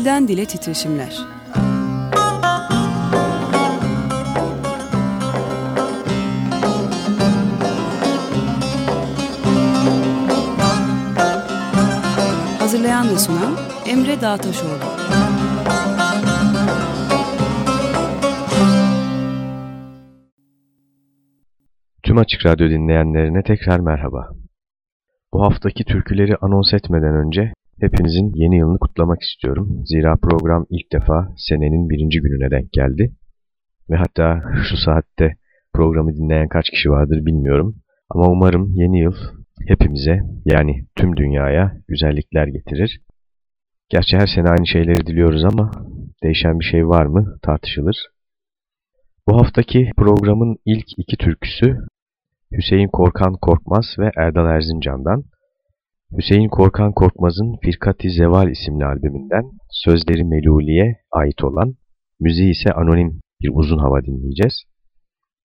Dilden Dile Titreşimler Hazırlayan ve sunan Emre Dağtaşoğlu Tüm Açık Radyo dinleyenlerine tekrar merhaba. Bu haftaki türküleri anons etmeden önce hepinizin yeni yılını kutlamak istiyorum. Zira program ilk defa senenin birinci gününe denk geldi. Ve hatta şu saatte programı dinleyen kaç kişi vardır bilmiyorum. Ama umarım yeni yıl hepimize yani tüm dünyaya güzellikler getirir. Gerçi her sene aynı şeyleri diliyoruz ama değişen bir şey var mı tartışılır. Bu haftaki programın ilk iki türküsü Hüseyin Korkan Korkmaz ve Erdal Erzincan'dan. Hüseyin Korkan Korkmaz'ın Firkati Zeval isimli albümünden sözleri Meluli'ye ait olan, müziği ise anonim bir uzun hava dinleyeceğiz.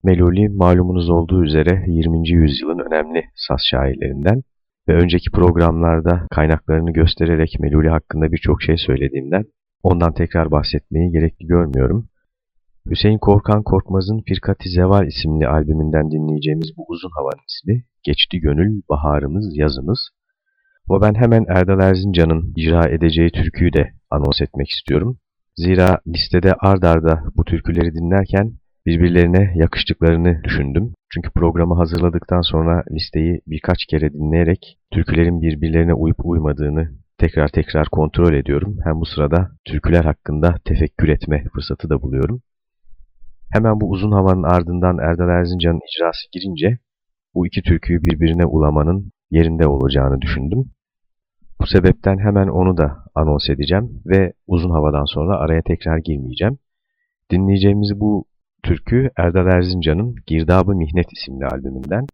Meluli malumunuz olduğu üzere 20. yüzyılın önemli saz şairlerinden ve önceki programlarda kaynaklarını göstererek Meluli hakkında birçok şey söylediğimden ondan tekrar bahsetmeyi gerekli görmüyorum. Hüseyin Korkan Korkmaz'ın Firkati Zeval isimli albümünden dinleyeceğimiz bu uzun havanın ismi Geçti Gönül, Baharımız, Yazımız. Ama ben hemen Erdal Erzincan'ın icra edeceği türküyü de anons etmek istiyorum. Zira listede ard arda bu türküleri dinlerken birbirlerine yakıştıklarını düşündüm. Çünkü programı hazırladıktan sonra listeyi birkaç kere dinleyerek türkülerin birbirlerine uyup uymadığını tekrar tekrar kontrol ediyorum. Hem bu sırada türküler hakkında tefekkür etme fırsatı da buluyorum. Hemen bu uzun havanın ardından Erdal Erzincan'ın icrası girince bu iki türküyü birbirine ulamanın yerinde olacağını düşündüm. Bu sebepten hemen onu da anons edeceğim ve uzun havadan sonra araya tekrar girmeyeceğim. Dinleyeceğimiz bu türkü Erdal Erzincan'ın Girdabı Mihnet isimli albümünden.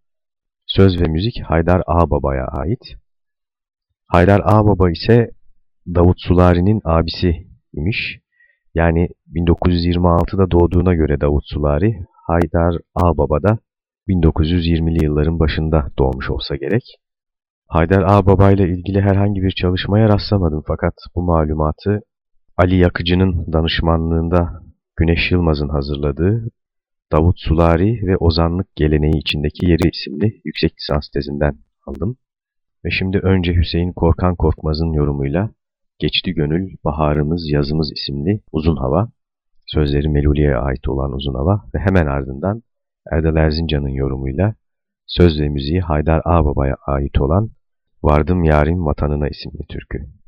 Söz ve müzik Haydar Ağbaba'ya ait. Haydar Ağbaba ise Davut Sulari'nin abisi imiş. Yani 1926'da doğduğuna göre Davut Sulari, Haydar Ağbaba da 1920'li yılların başında doğmuş olsa gerek. Haydar Ağbaba ile ilgili herhangi bir çalışmaya rastlamadım fakat bu malumatı Ali Yakıcı'nın danışmanlığında Güneş Yılmaz'ın hazırladığı Davut Sulari ve Ozanlık Geleneği içindeki Yeri isimli yüksek lisans tezinden aldım. Ve şimdi önce Hüseyin Korkan Korkmaz'ın yorumuyla Geçti Gönül, Baharımız, Yazımız isimli uzun hava, sözleri Meluli'ye ait olan uzun hava ve hemen ardından Erdal Erzincan'ın yorumuyla söz ve müziği Haydar Ağbaba'ya ait olan Vardım Yarim Vatanına isimli türkü.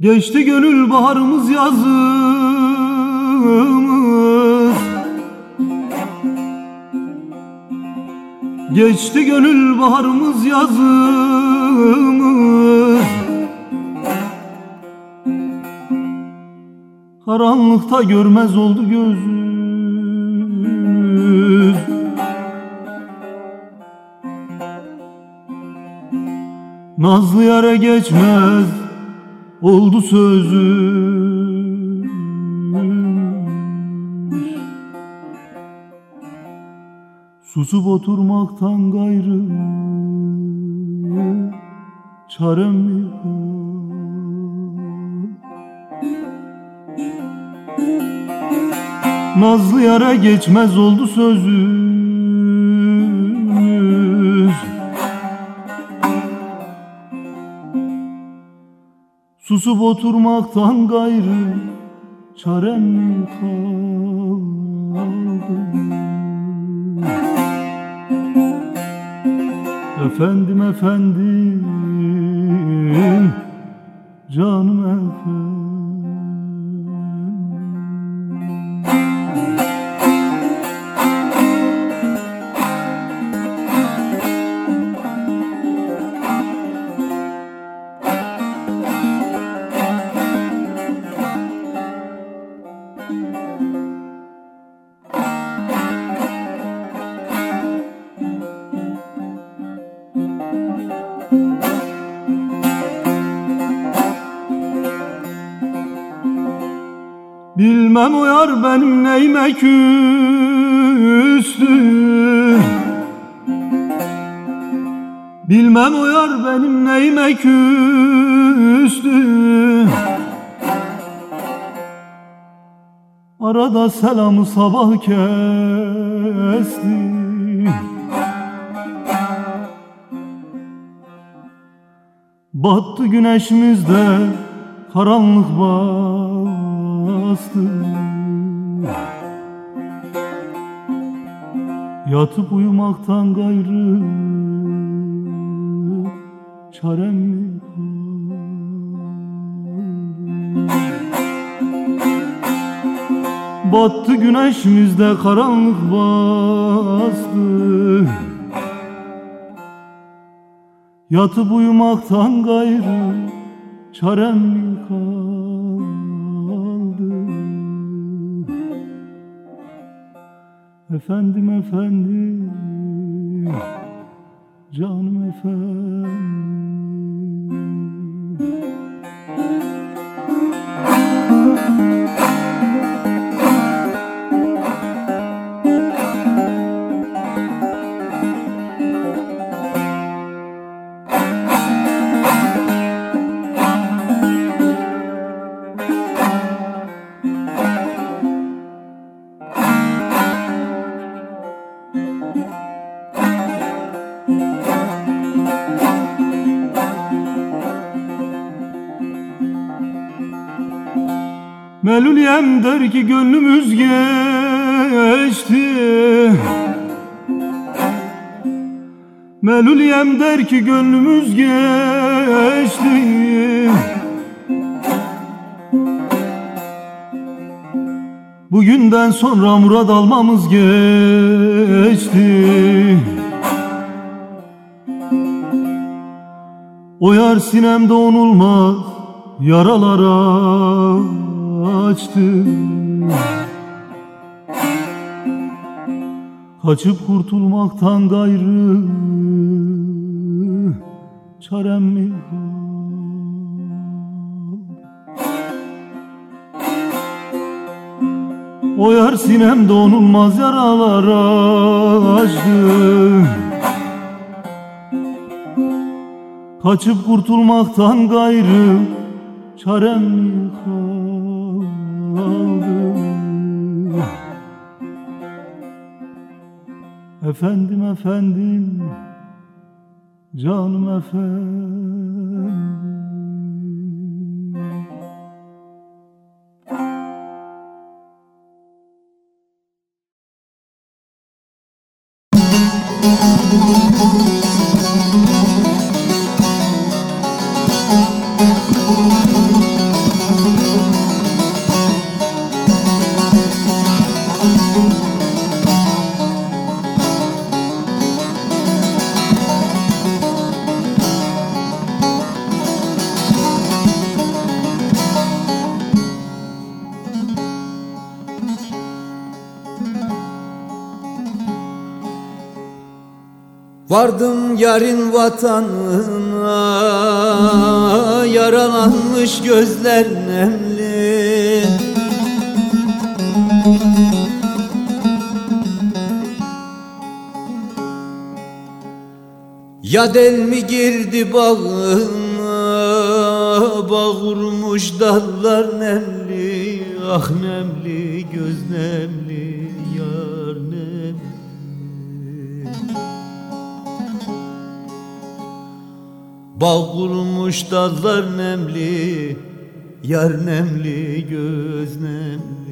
Geçti gönül baharımız yazımız. Geçti gönül baharımız yazımız. Karanlıkta görmez oldu gözümüz. Nazlı yere geçmez oldu sözüm. Susup oturmaktan gayrı çarem mi Nazlı yara geçmez oldu sözüm Susup oturmaktan gayrı çarem mi kaldı Efendim efendim canım efendim benim neyime küstü. Bilmem o benim neyime küstü. Arada selamı sabah kesti. Battı güneşimizde karanlık bastı Yatıp uyumaktan gayrı çarem mi? Battı güneşimizde karanlık bastı Yatıp uyumaktan gayrı çarem mi kaldı Efendim efendim. Canım efendim gönlümüz geçti. Meluliyem der ki gönlümüz geçti. Bugünden sonra murad almamız geçti. O yar sinemde onulmaz yaralara açtı Kaçıp kurtulmaktan gayrı çarem mi kaldı? O yar sinemde onulmaz yaralara açtı. Kaçıp kurtulmaktan gayrı çarem mi kaldı? Efendim efendim Canım efendim Vardım yarın vatanına Yaralanmış gözler nemli. Ya del mi girdi bağına Bağ vurmuş dallar nemli Ah nemli göz nemli Bağ kurmuş dallar nemli Yar nemli göz nemli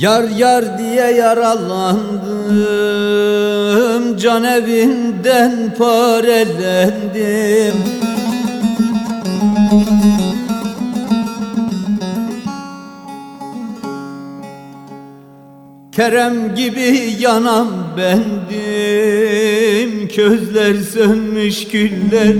Yar yar diye yaralandım Can evinden parelendim. Kerem gibi yanan bendim Közler sönmüş güller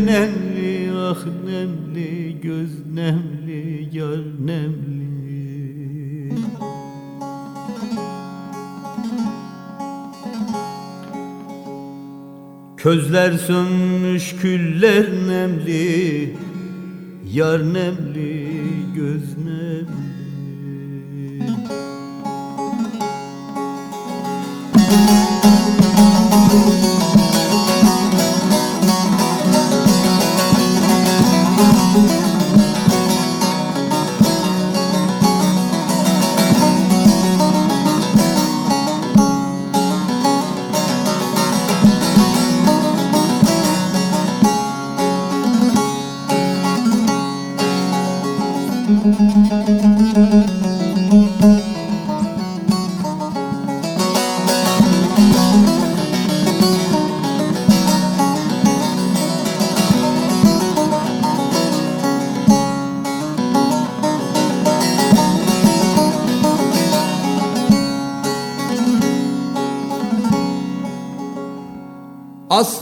Közler sönmüş küller nemli Yar nemli göz nemli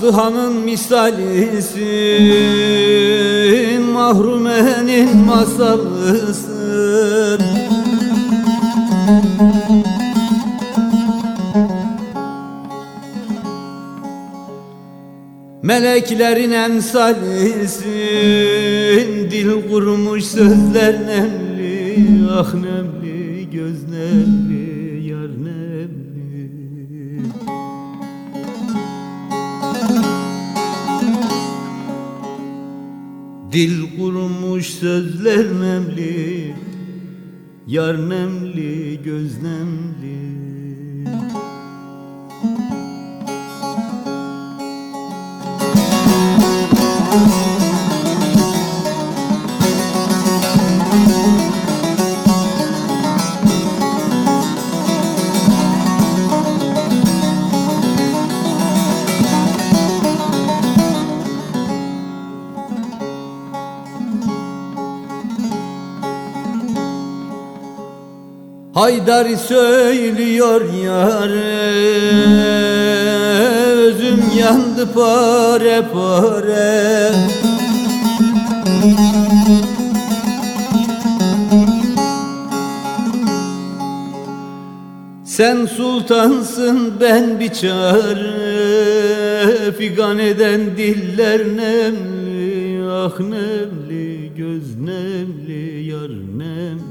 Aslıhan'ın misalisin Mahrumenin masalısın. Meleklerin emsalisin Dil kurmuş sözler nemli Ah nemli Dil kurmuş sözler nemli Yar nemli göz nemli Haydar söylüyor yare Özüm yandı pare pare. Sen sultansın ben biçare Figan eden diller nemli Ah nemli göz nemli yar nemli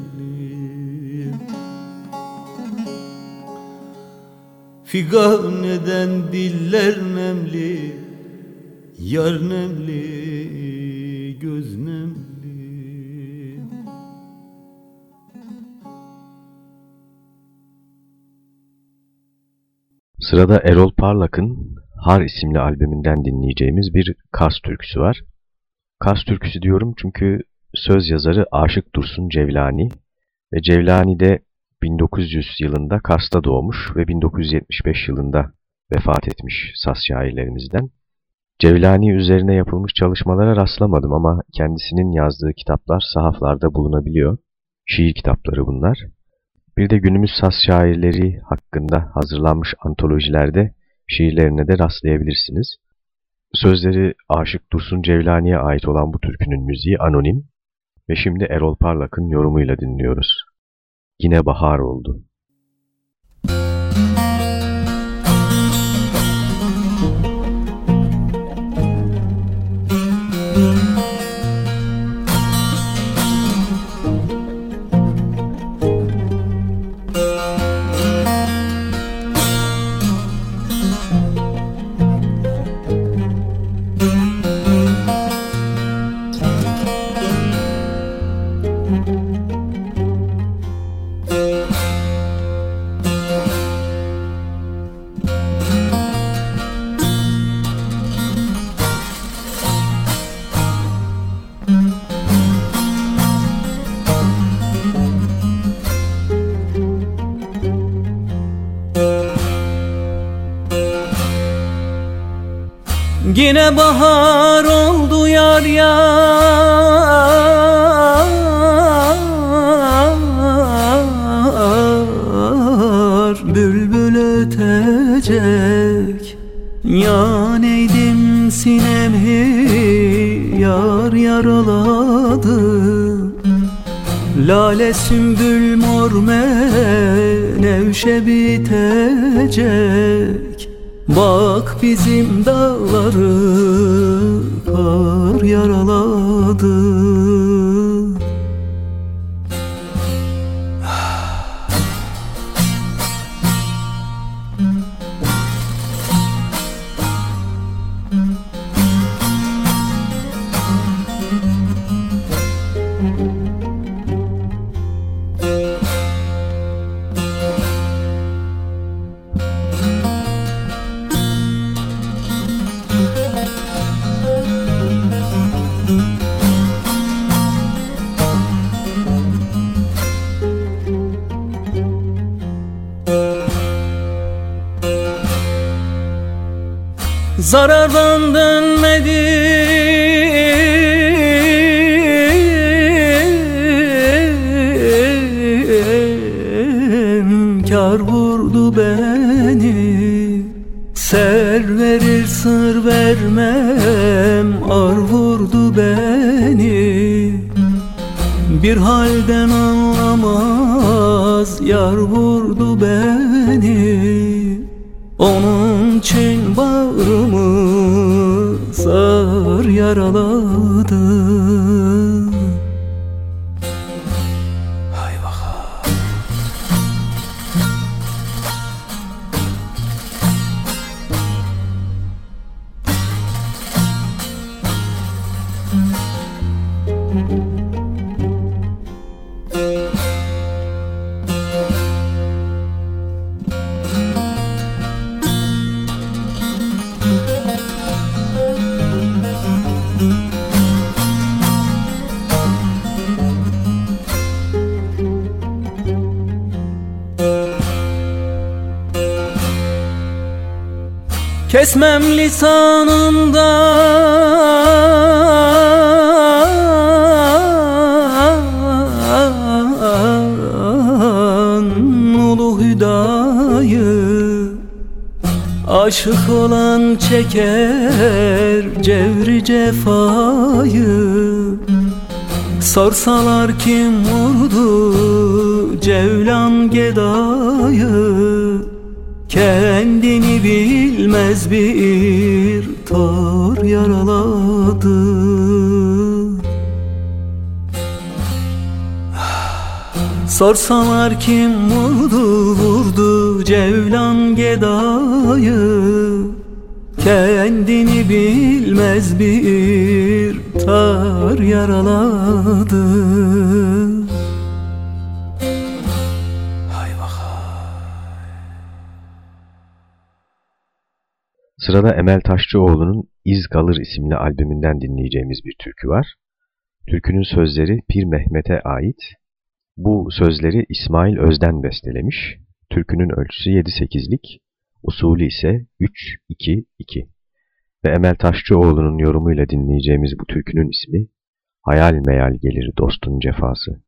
Figan eden diller nemli Yar nemli göz nemli Sırada Erol Parlak'ın Har isimli albümünden dinleyeceğimiz bir Kars türküsü var. Kars türküsü diyorum çünkü söz yazarı Aşık Dursun Cevlani ve Cevlani de 1900 yılında Kars'ta doğmuş ve 1975 yılında vefat etmiş Saz şairlerimizden. Cevlani üzerine yapılmış çalışmalara rastlamadım ama kendisinin yazdığı kitaplar sahaflarda bulunabiliyor. Şiir kitapları bunlar. Bir de günümüz saz şairleri hakkında hazırlanmış antolojilerde şiirlerine de rastlayabilirsiniz. Sözleri Aşık Dursun Cevlani'ye ait olan bu türkünün müziği anonim ve şimdi Erol Parlak'ın yorumuyla dinliyoruz. Yine bahar oldu. Bahar oldu yar yar. Bülbül ötecek Ya neydim sinemi Yar yaraladı. Lale sümbül mor menevşe bitecek bizim dağları Zarardan dönmedi. Kar vurdu beni. Ser verir sır vermem. Ar vurdu beni. Bir halden anlamaz. Yar vurdu beni sar hüdayı Aşık olan çeker cevri cefayı Sorsalar kim vurdu Cevlan gedayı Kendini bilmez bir tar yaraladı Sorsalar kim vurdu vurdu Cevlan gedayı Kendini bilmez bir tar yaraladı Sırada Emel Taşçıoğlu'nun İz Kalır isimli albümünden dinleyeceğimiz bir türkü var. Türkünün sözleri Pir Mehmet'e ait. Bu sözleri İsmail Özden bestelemiş. Türkünün ölçüsü 7-8'lik, usulü ise 3-2-2. Ve Emel Taşçıoğlu'nun yorumuyla dinleyeceğimiz bu türkünün ismi Hayal meyal gelir dostun cefası.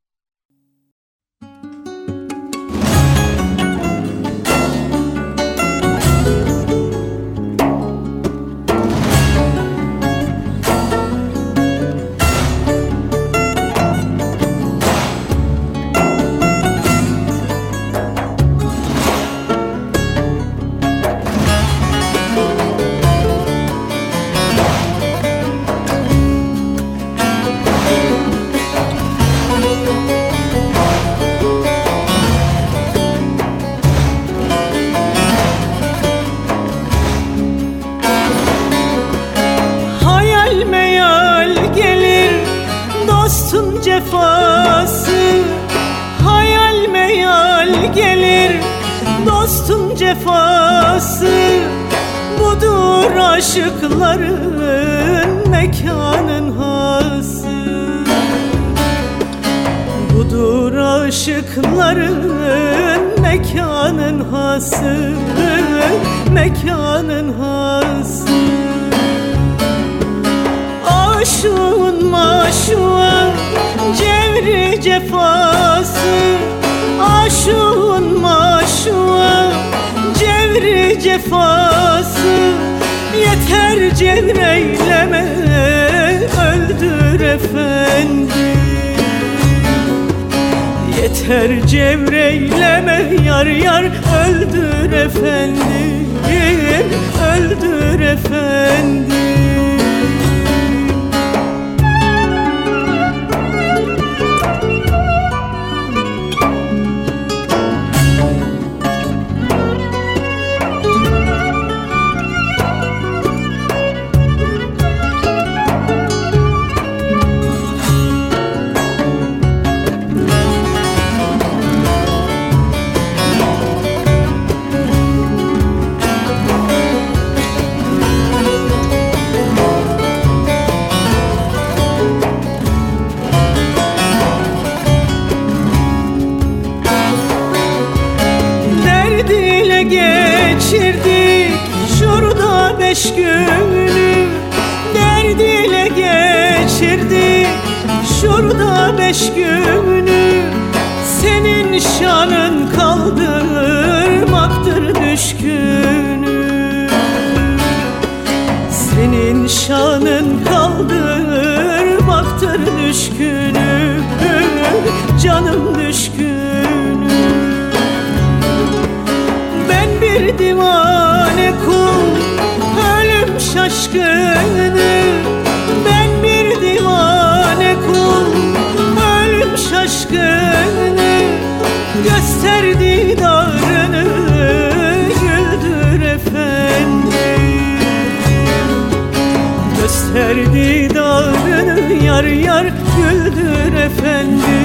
Cefası. Hayal meyal gelir dostun cefası. Budur aşıkların mekanın aşıkların mekanın hası Mekanın hası. Aşığın maşuğa cevri cefası. Aşığın maşuğa cevri cefası. Yeter cevreyleme öldür efendi Yeter cevreyleme yar yar öldür efendim Öldür efendim beş günü Derdiyle geçirdik şurada beş günü Senin şanın kaldırmaktır düşkünü Senin şanın kaldırmaktır düşkünü Canım düşkünü Ölüm şaşkını Ben bir divane kul Ölüm şaşkını Gösterdi darını Güldür efendim. Gösterdi dağını yar yar güldür efendim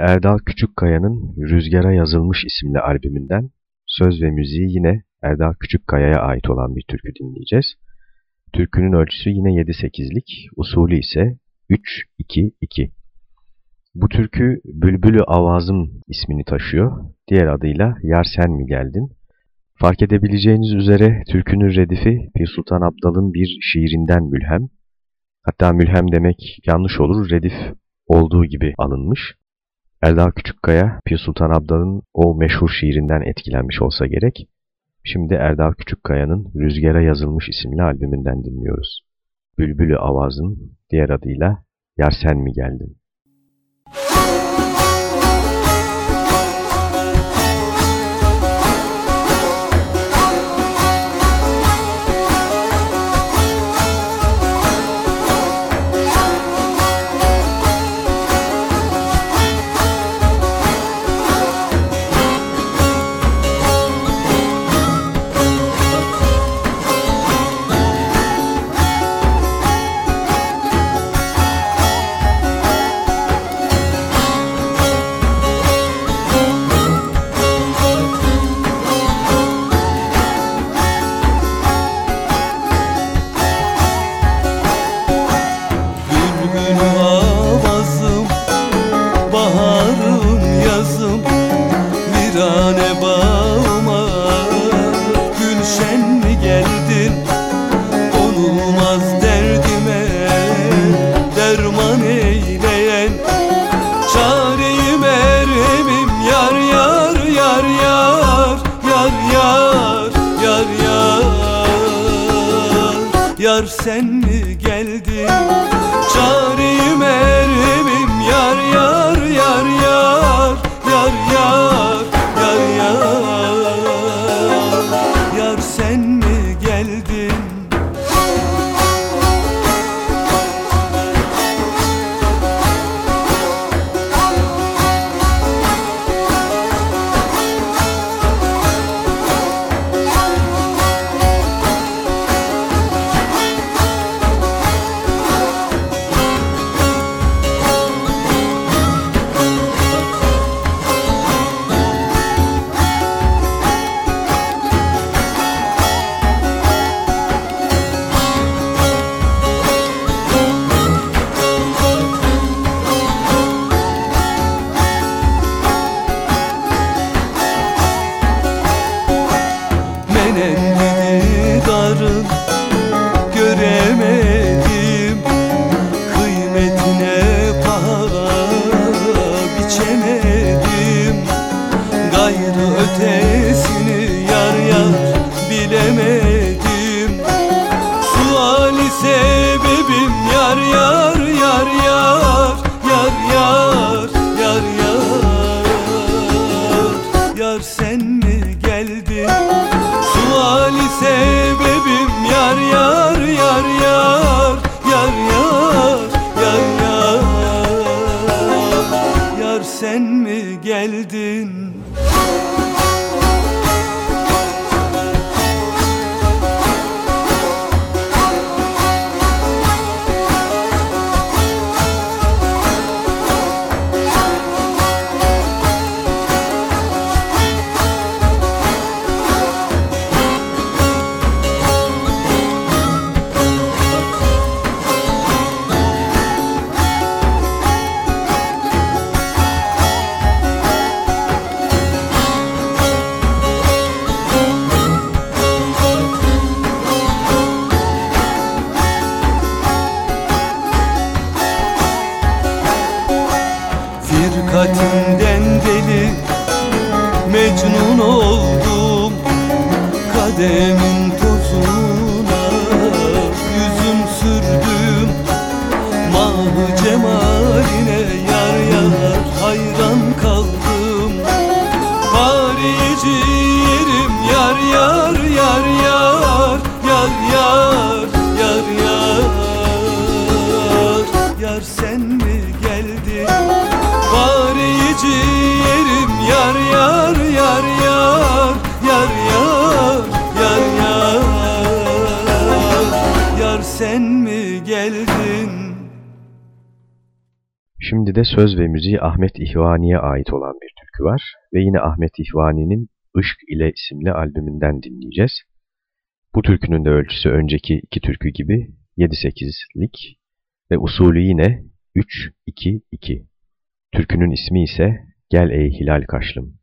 Erdal Küçükkaya'nın Rüzgara Yazılmış isimli albümünden söz ve müziği yine Erdal Küçükkaya'ya ait olan bir türkü dinleyeceğiz. Türkünün ölçüsü yine 7-8'lik, usulü ise 3-2-2. Bu türkü Bülbülü Avazım ismini taşıyor. Diğer adıyla Yar Sen Mi Geldin? Fark edebileceğiniz üzere türkünün redifi Pir Sultan Abdal'ın bir şiirinden mülhem. Hatta mülhem demek yanlış olur, redif olduğu gibi alınmış. Erdal Küçükkaya, Pir Sultan Abdal'ın o meşhur şiirinden etkilenmiş olsa gerek. Şimdi Erdal Küçükkaya'nın Rüzgara Yazılmış isimli albümünden dinliyoruz. Bülbülü Avaz'ın diğer adıyla Yar Sen Mi Geldin? sen mi geldin? müziği Ahmet İhvani'ye ait olan bir türkü var ve yine Ahmet İhvani'nin Işk ile isimli albümünden dinleyeceğiz. Bu türkünün de ölçüsü önceki iki türkü gibi 7-8'lik ve usulü yine 3-2-2. Türkünün ismi ise Gel Ey Hilal Kaşlım.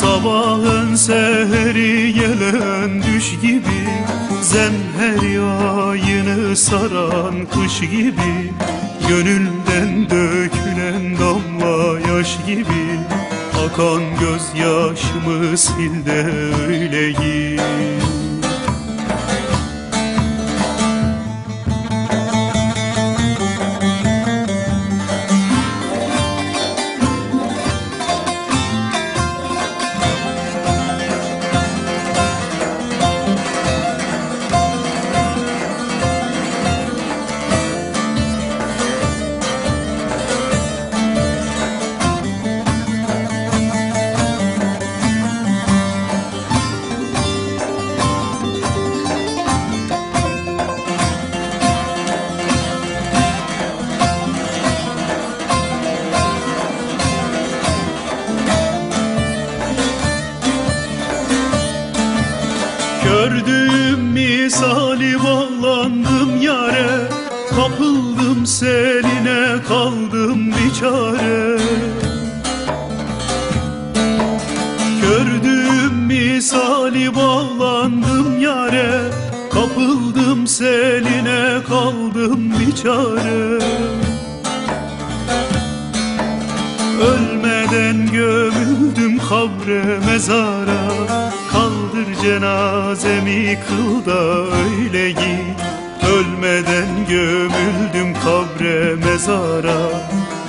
Sabahın seheri gelen düş gibi Zemher yayını saran kış gibi Gönülden dökülen damla yaş gibi Akan gözyaşımı sil de öyle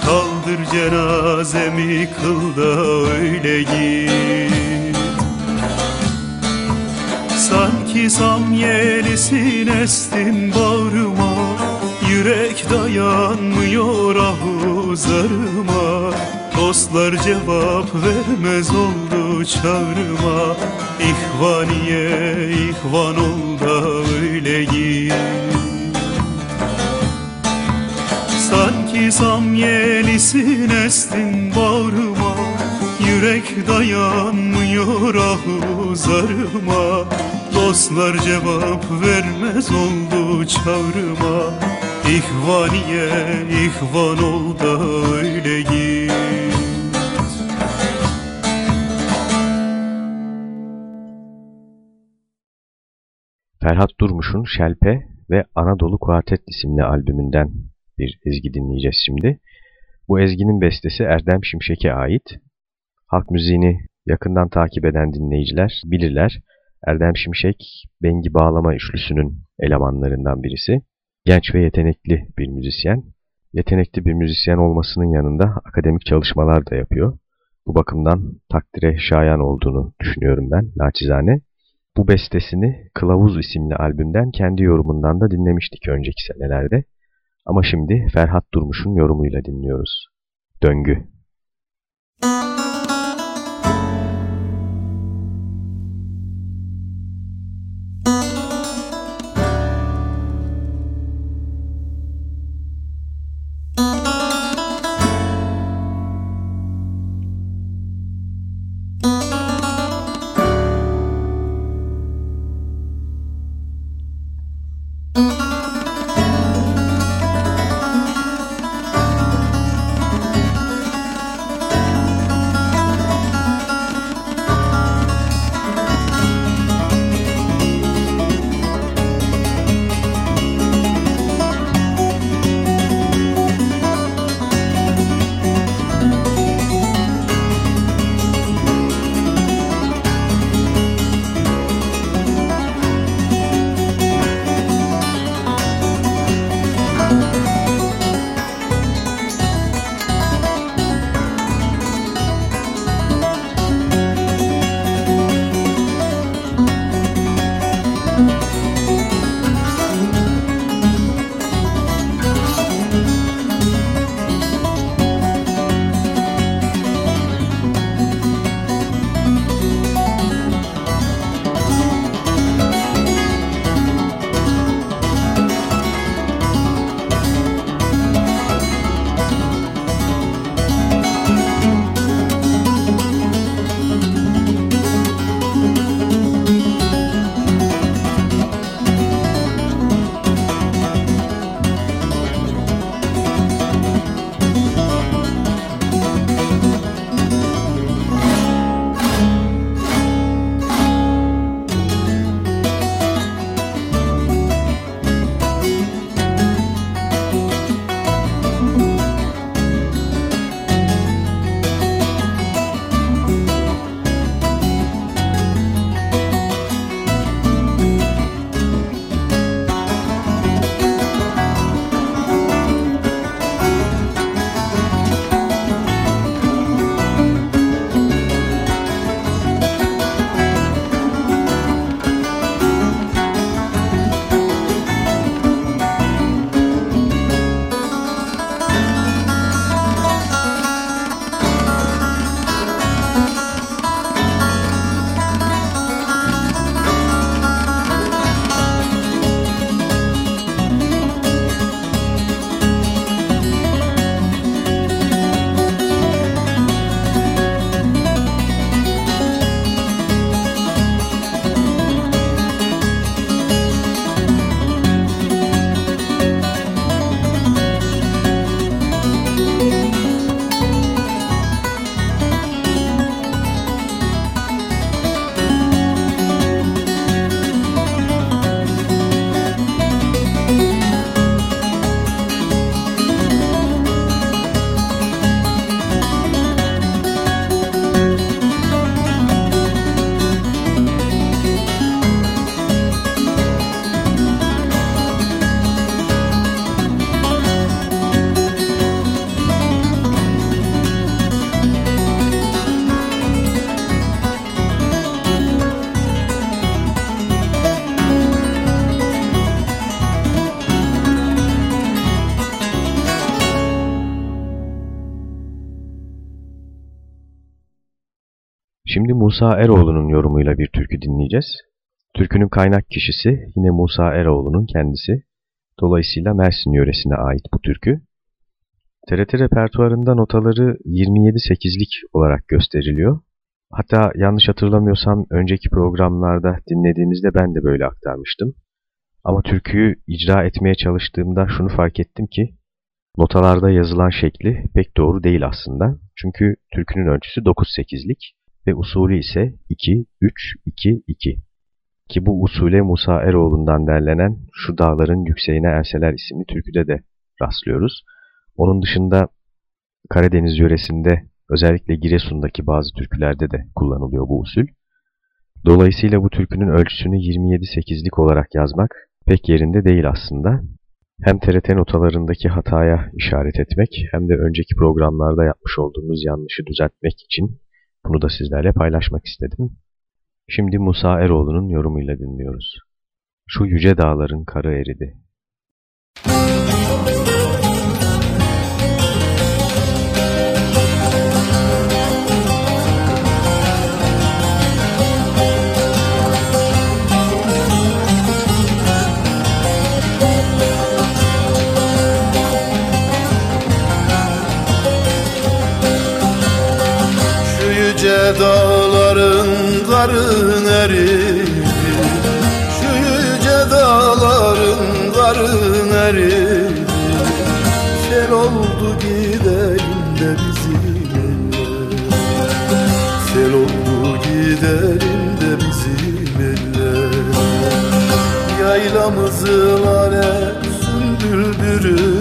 Kaldır cenazemi kıl da öyle git. Sanki samyelisin estin bağrıma Yürek dayanmıyor ahu zarıma. Dostlar cevap vermez oldu çağrıma. İhvaniye ihvan ol da öyle git Sanki samyelisin estin bağrıma Yürek dayanmıyor ahu zarıma. Dostlar cevap vermez oldu çağrıma. İhvaniye ihvan ol da öyle git. Ferhat Durmuş'un Şelpe ve Anadolu Kuartet isimli albümünden bir ezgi dinleyeceğiz şimdi. Bu ezginin bestesi Erdem Şimşek'e ait. Halk müziğini yakından takip eden dinleyiciler bilirler. Erdem Şimşek, Bengi Bağlama Üçlüsü'nün elemanlarından birisi. Genç ve yetenekli bir müzisyen. Yetenekli bir müzisyen olmasının yanında akademik çalışmalar da yapıyor. Bu bakımdan takdire şayan olduğunu düşünüyorum ben naçizane. Bu bestesini Kılavuz isimli albümden kendi yorumundan da dinlemiştik önceki senelerde. Ama şimdi Ferhat Durmuş'un yorumuyla dinliyoruz. Döngü. Şimdi Musa Eroğlu'nun yorumuyla bir türkü dinleyeceğiz. Türkünün kaynak kişisi yine Musa Eroğlu'nun kendisi. Dolayısıyla Mersin yöresine ait bu türkü. TRT repertuarında notaları 27-8'lik olarak gösteriliyor. Hatta yanlış hatırlamıyorsam önceki programlarda dinlediğimizde ben de böyle aktarmıştım. Ama türküyü icra etmeye çalıştığımda şunu fark ettim ki notalarda yazılan şekli pek doğru değil aslında. Çünkü türkünün ölçüsü 9-8'lik ve usulü ise 2-3-2-2. Ki bu usule Musa Eroğlu'ndan derlenen Şu Dağların Yükseğine Erseler isimli türküde de rastlıyoruz. Onun dışında Karadeniz yöresinde özellikle Giresun'daki bazı türkülerde de kullanılıyor bu usul. Dolayısıyla bu türkünün ölçüsünü 27-8'lik olarak yazmak pek yerinde değil aslında. Hem TRT notalarındaki hataya işaret etmek hem de önceki programlarda yapmış olduğumuz yanlışı düzeltmek için bunu da sizlerle paylaşmak istedim. Şimdi Musa Eroğlu'nun yorumuyla dinliyoruz. Şu yüce dağların karı eridi. Şu karın eridi Şu yüce dağların karın eridi. Sel oldu gidelim de bizim eller. Sel oldu gidelim de bizim eller. Yaylamızı lale sündürdürür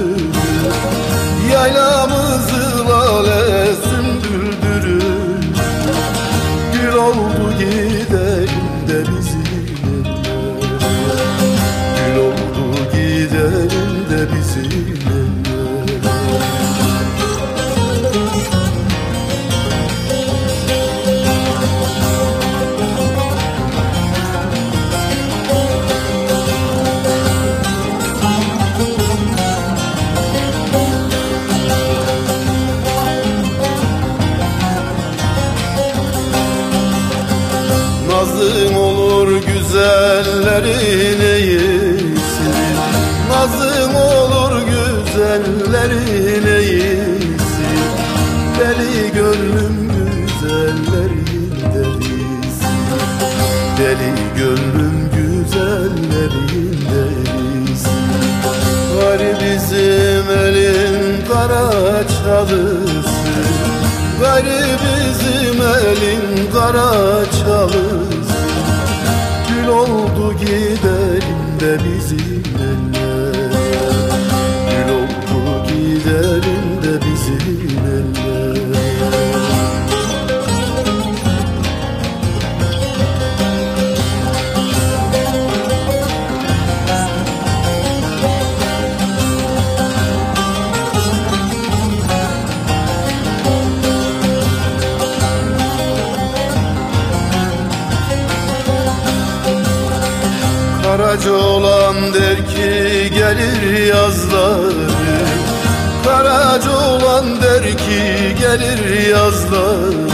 elin kara çalısı Gül oldu gidelim de bizim ki gelir yazları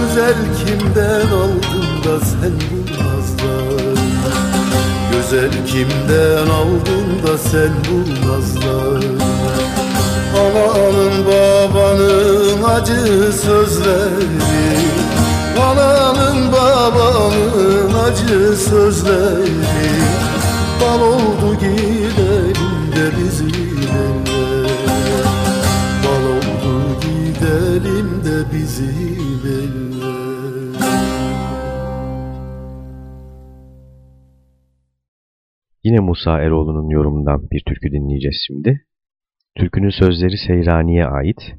Güzel kimden aldın da sen bu nazları Güzel kimden aldın da sen bu nazları Ananın babanın acı sözleri. Ananın babanın acı sözleri. Bal oldu gidelim Yine Musa Eroğlu'nun yorumundan bir türkü dinleyeceğiz şimdi. Türkünün sözleri Seyrani'ye ait.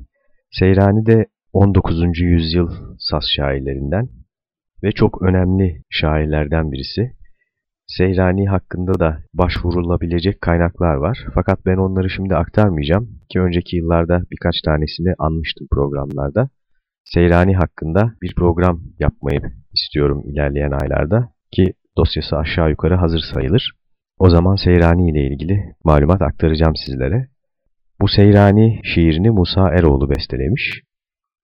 Seyrani de 19. yüzyıl Saz şairlerinden ve çok önemli şairlerden birisi. Seyrani hakkında da başvurulabilecek kaynaklar var. Fakat ben onları şimdi aktarmayacağım ki önceki yıllarda birkaç tanesini anmıştım programlarda. Seyrani hakkında bir program yapmayı istiyorum ilerleyen aylarda ki dosyası aşağı yukarı hazır sayılır. O zaman Seyrani ile ilgili malumat aktaracağım sizlere. Bu Seyrani şiirini Musa Eroğlu bestelemiş.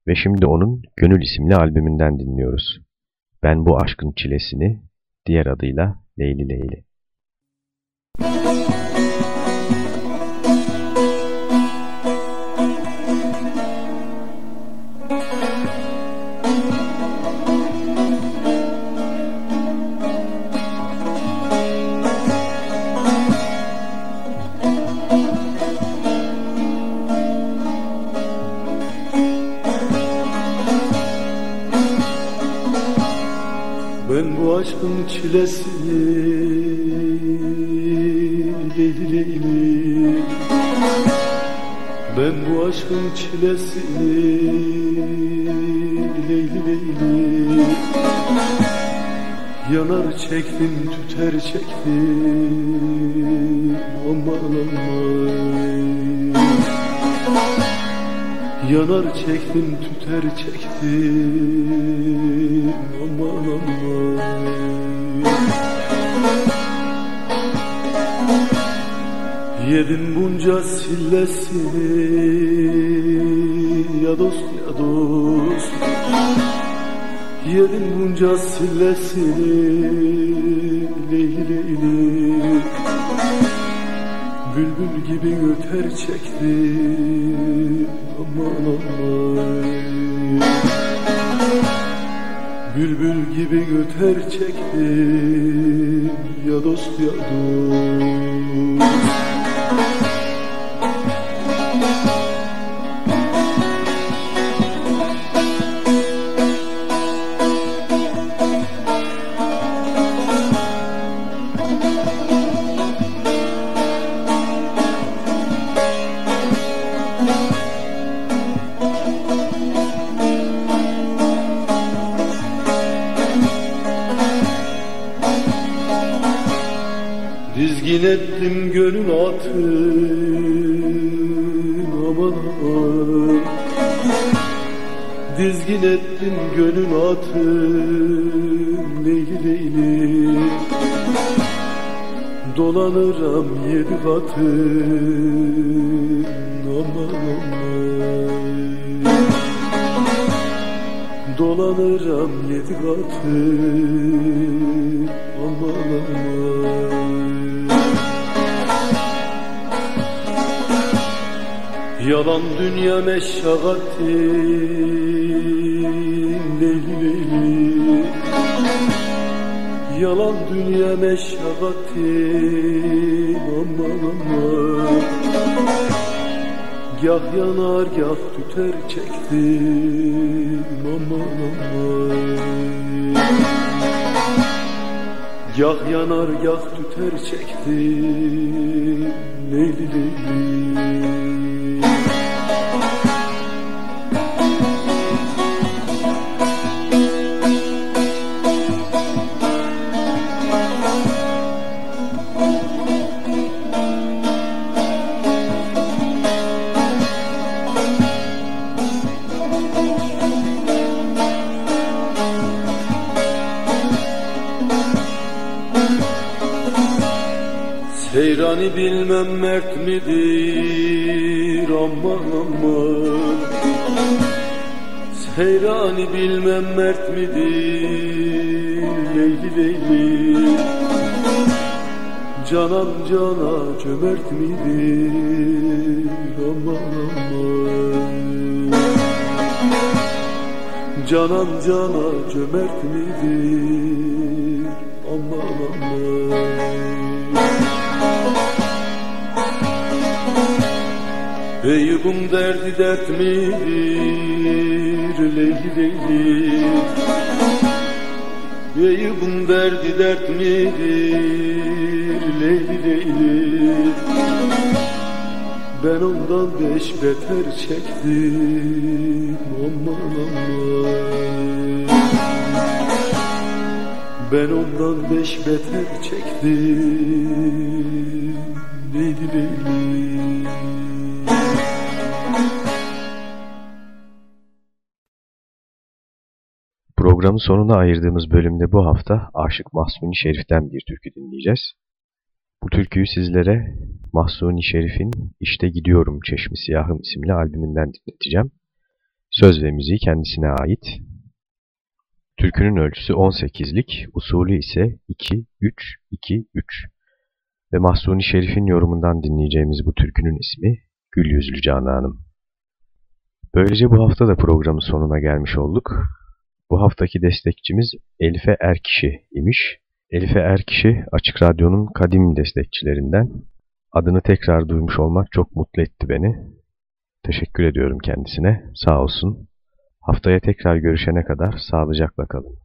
ve şimdi onun Gönül isimli albümünden dinliyoruz. Ben bu aşkın çilesini, diğer adıyla Leyli Leyli. Müzik aşkın çilesini Leyli Leyli Ben bu aşkın çilesini Leyli Leyli Yanar çektim tüter çektim Aman aman Yanar çektim tüter çektim. Aman aman Yedim bunca sillesini. Ya dost ya dost. Yedim bunca sillesini. Leyli leyli Bülbül gibi öter çektim Aman aman Bülbül gibi öter çektim Ya dost ya dost Dolanıram yedi katın Aman aman. Dolanıram yedi katın Aman aman. Yalan dünya meşşagatin Yalan dünya meşşagatin Aman aman. Gah yanar gah tüter çektim Aman aman. Gah yanar gah tüter çektim Leyli leyli bilmem mert midir? Aman aman. Seyrani bilmem mert midir? Leyli leyli. Canan cana cömert midir? Aman aman. Canan cana cömert midir Eyüp'ün derdi dert midir Leyli leyli Eyüp'ün derdi dert midir Leyli leyli Ben ondan beş beter çektim Aman aman Ben ondan beş beter çektim Leyli leyli Programın sonuna ayırdığımız bölümde bu hafta Aşık Mahsuni Şerif'ten bir türkü dinleyeceğiz. Bu türküyü sizlere Mahsuni Şerif'in İşte Gidiyorum Çeşmi Siyahım isimli albümünden dinleteceğim. Söz ve müziği kendisine ait. Türkünün ölçüsü 18'lik, usulü ise 2-3-2-3 ve Mahsuni Şerif'in yorumundan dinleyeceğimiz bu türkünün ismi Gül Yüzlü Cananım. Böylece bu hafta da programın sonuna gelmiş olduk. Bu haftaki destekçimiz Elife Erkişi imiş. Elife Erkişi Açık Radyo'nun kadim destekçilerinden. Adını tekrar duymuş olmak çok mutlu etti beni. Teşekkür ediyorum kendisine. Sağ olsun. Haftaya tekrar görüşene kadar sağlıcakla kalın.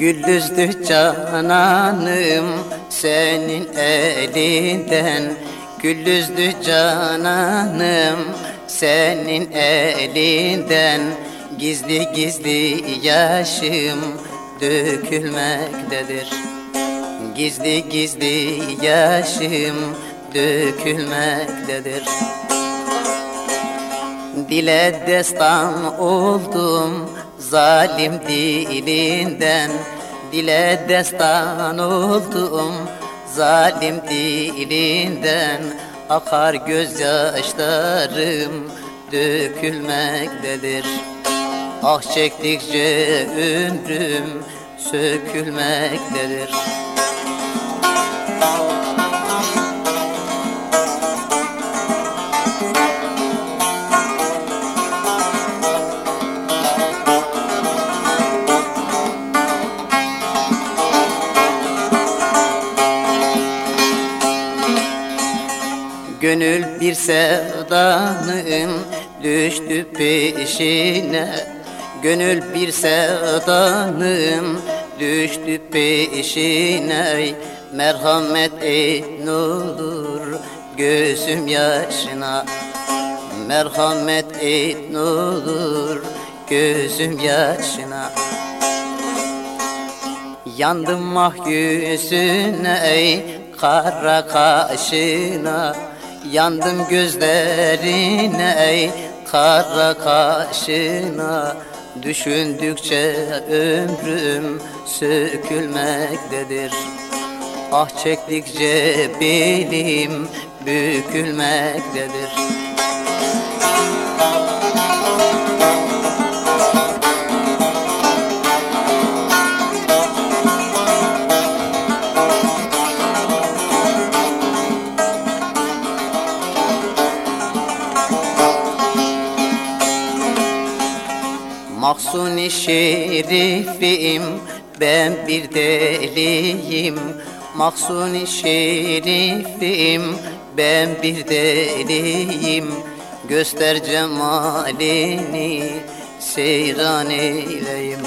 Güldüzdü cananım senin elinden. Güldüzdü cananım senin elinden. Gizli gizli yaşım dökülmektedir. Gizli gizli yaşım dökülmektedir. Dile destan oldum zalim dilinden Dile destan oldum. Zalim dilinden Akar gözyaşlarım dökülmektedir. Ah çektikçe ömrüm sökülmektedir Gönül bir sevdanın düştü peşine. Gönül bir sevdanın düştü peşine. Merhamet et olur gözüm yaşına. Merhamet et olur gözüm yaşına. Yandım mah yüzüne kara kaşına Yandım gözlerine kara kaşına. Düşündükçe ömrüm sökülmektedir. Ah çektikçe belim bükülmektedir Mahsuni şerifim ben bir deliyim. Mahsuni şerifim ben bir deliyim. Göster cemalini seyran eyleyim.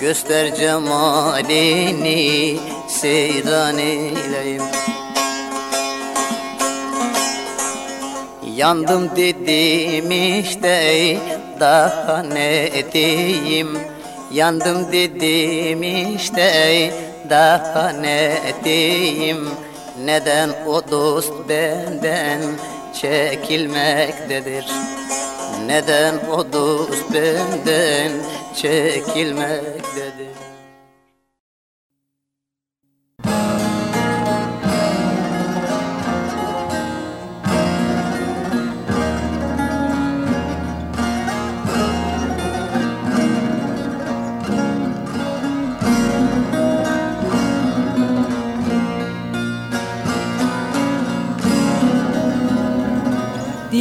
Göster cemalini seyran eyleyim. Yandım dedim işte daha ne diyeyim Yandım dedim işte daha ne diyeyim Neden o dost benden çekilmektedir Neden o dost benden çekilmektedir